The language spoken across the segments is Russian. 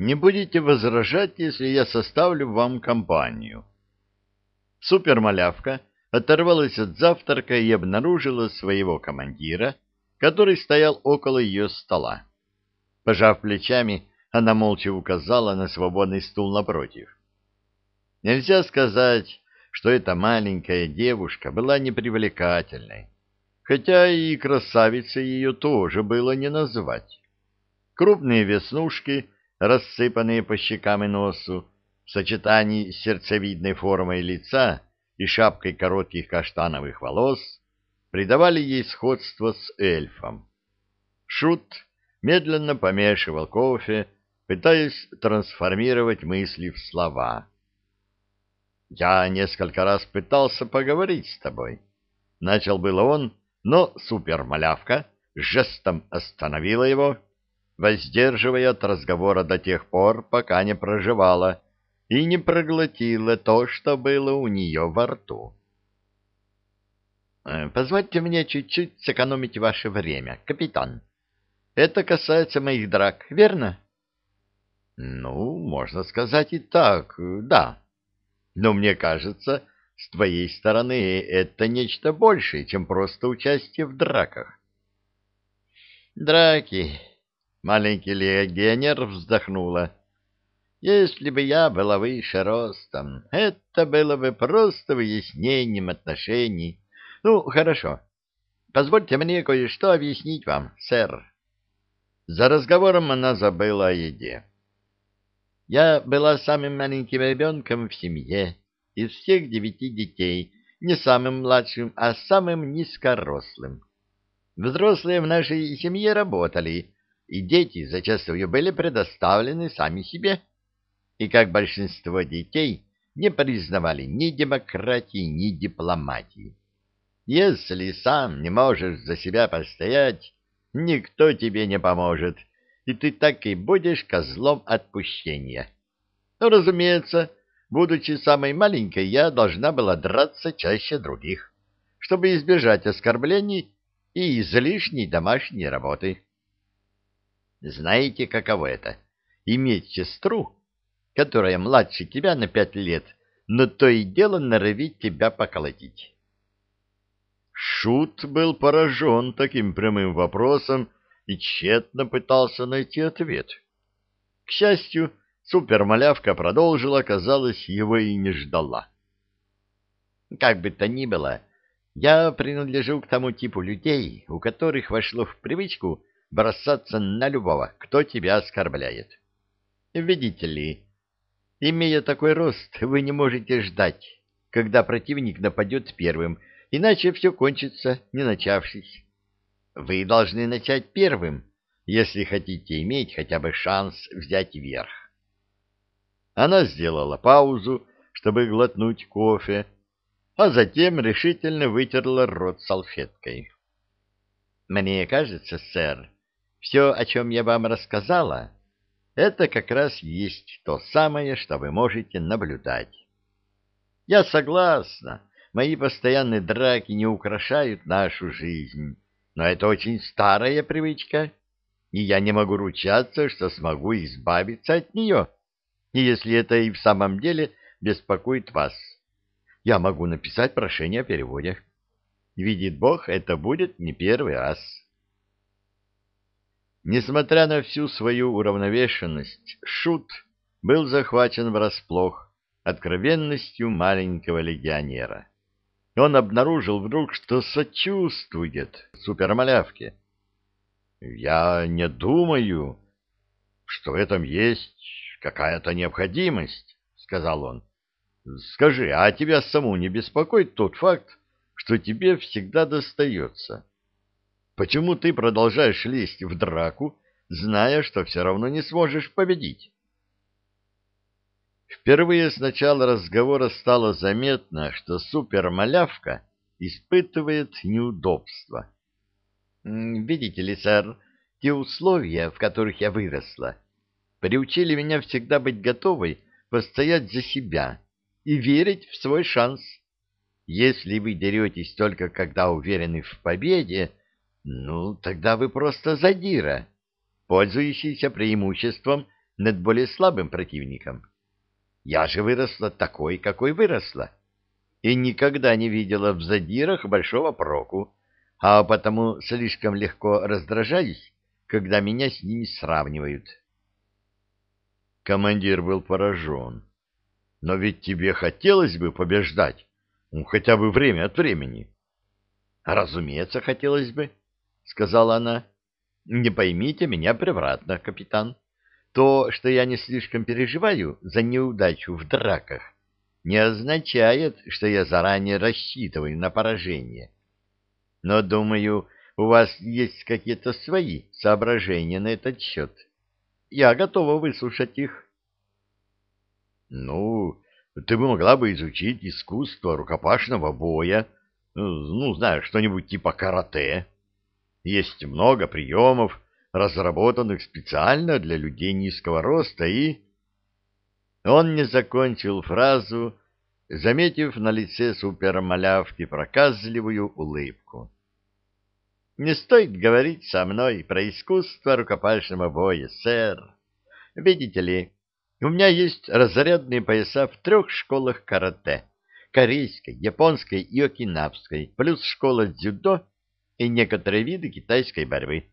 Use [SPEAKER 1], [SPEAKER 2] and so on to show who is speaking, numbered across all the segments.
[SPEAKER 1] Не будете возражать, если я составлю вам компанию. Супермалявка оторвалась от завтрака и обнаружила своего командира, который стоял около ее стола. Пожав плечами, она молча указала на свободный стул напротив. Нельзя сказать, что эта маленькая девушка была непривлекательной, хотя и красавицей ее тоже было не назвать. Крупные веснушки, рассыпанные по щекам и носу, в сочетании с сердцевидной формой лица и шапкой коротких каштановых волос, придавали ей сходство с эльфом. Шут медленно помешивал кофе, пытаясь трансформировать мысли в слова. «Я несколько раз пытался поговорить с тобой». Начал было он, но супермалявка жестом остановила его, воздерживая от разговора до тех пор, пока не проживала и не проглотила то, что было у нее во рту. «Э, «Позвольте мне чуть-чуть сэкономить ваше время, капитан. Это касается моих драк, верно?» «Ну, можно сказать и так, да. Но мне кажется, с твоей стороны это нечто большее, чем просто участие в драках».
[SPEAKER 2] «Драки!» — маленький легионер вздохнула. Если бы я была выше ростом, это было бы просто выяснением отношений. Ну, хорошо. Позвольте мне кое-что объяснить вам, сэр. За разговором она забыла о еде. Я была самым маленьким ребенком в семье из всех девяти детей, не самым младшим, а самым низкорослым. Взрослые в нашей семье работали, и дети зачастую были предоставлены сами себе и, как большинство детей, не признавали ни демократии, ни дипломатии. Если сам не можешь за себя постоять, никто тебе не поможет, и ты так и будешь козлом отпущения. Но, разумеется, будучи самой маленькой, я должна была драться чаще других, чтобы избежать оскорблений и излишней домашней работы. Знаете, каково это — иметь сестру, которая младше тебя на пять лет, но то и дело норовит тебя поколотить.
[SPEAKER 1] Шут был поражен таким прямым вопросом и тщетно пытался найти ответ. К счастью, супермалявка продолжила, казалось, его и не ждала.
[SPEAKER 2] Как бы то ни было, я принадлежу к тому типу людей, у которых вошло в привычку бросаться на любого, кто тебя оскорбляет. Видите ли, Имея такой рост, вы не можете ждать, когда противник нападет первым, иначе все кончится, не начавшись. Вы должны начать первым, если хотите иметь хотя бы шанс взять верх. Она сделала паузу, чтобы глотнуть кофе, а затем решительно вытерла рот салфеткой. «Мне кажется, сэр, все, о чем я вам рассказала, это как раз есть то самое, что вы можете наблюдать. Я согласна, мои постоянные драки не украшают нашу жизнь, но это очень старая привычка, и я не могу ручаться, что смогу избавиться от нее, и если это и в самом деле беспокоит вас. Я могу написать прошение о переводе. Видит Бог, это будет не первый раз. Несмотря на всю свою уравновешенность, Шут был захвачен врасплох откровенностью маленького легионера. Он обнаружил вдруг, что сочувствует супермалявке. «Я не думаю, что в этом есть какая-то необходимость», — сказал он. «Скажи, а тебя саму не беспокоит тот факт, что тебе всегда достается?» Почему ты продолжаешь лезть в драку, зная, что все равно не сможешь победить? Впервые с начала разговора стало заметно, что супермалявка испытывает неудобства. «Видите ли, сэр, те условия, в которых я выросла, приучили меня всегда быть готовой постоять за себя и верить в свой шанс. Если вы деретесь только когда уверены в победе, ну, тогда вы просто задира, пользующийся преимуществом над более слабым противником. Я же выросла такой, какой выросла, и никогда не видела в задирах большого проку, а потому слишком легко раздражаюсь, когда меня с ними сравнивают.
[SPEAKER 1] Командир был поражен. Но ведь тебе хотелось бы побеждать, ну, хотя бы время от времени.
[SPEAKER 2] — Разумеется, хотелось бы, — сказала она. — Не поймите меня превратно, капитан. То, что я не слишком переживаю за неудачу в драках, не означает, что я заранее рассчитываю на поражение. Но, думаю, у вас есть какие-то свои соображения на этот счет. Я готова выслушать их.
[SPEAKER 1] Ну, ты могла бы изучить искусство рукопашного боя, ну, знаю, что-нибудь типа карате. Есть много приемов, разработанных специально для людей низкого роста, и... Он не закончил фразу, заметив на лице супермалявки проказливую улыбку. «Не стоит говорить со мной про искусство рукопашного боя, сэр. Видите ли, у меня есть разрядные пояса в трех школах карате — корейской, японской и окинавской, плюс школа дзюдо и некоторые виды китайской борьбы.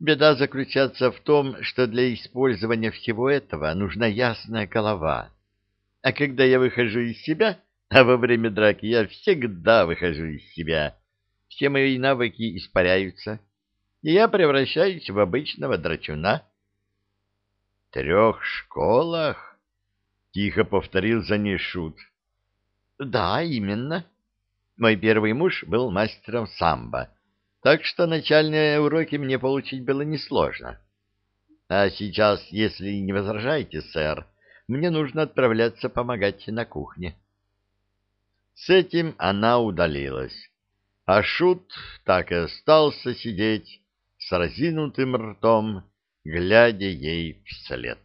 [SPEAKER 1] Беда заключается в том, что для использования всего этого нужна ясная голова. А когда я выхожу из себя, а во время драки я всегда выхожу из себя, все мои навыки испаряются, и я превращаюсь в обычного драчуна.
[SPEAKER 2] — Трех школах? — тихо повторил за ней Шут. — Да, именно. Мой первый муж был мастером самбо, так что начальные уроки мне получить было несложно. А сейчас, если не возражаете, сэр, мне нужно отправляться помогать на кухне. С этим она удалилась, а Шут так и остался сидеть с разинутым ртом, глядя ей вслед.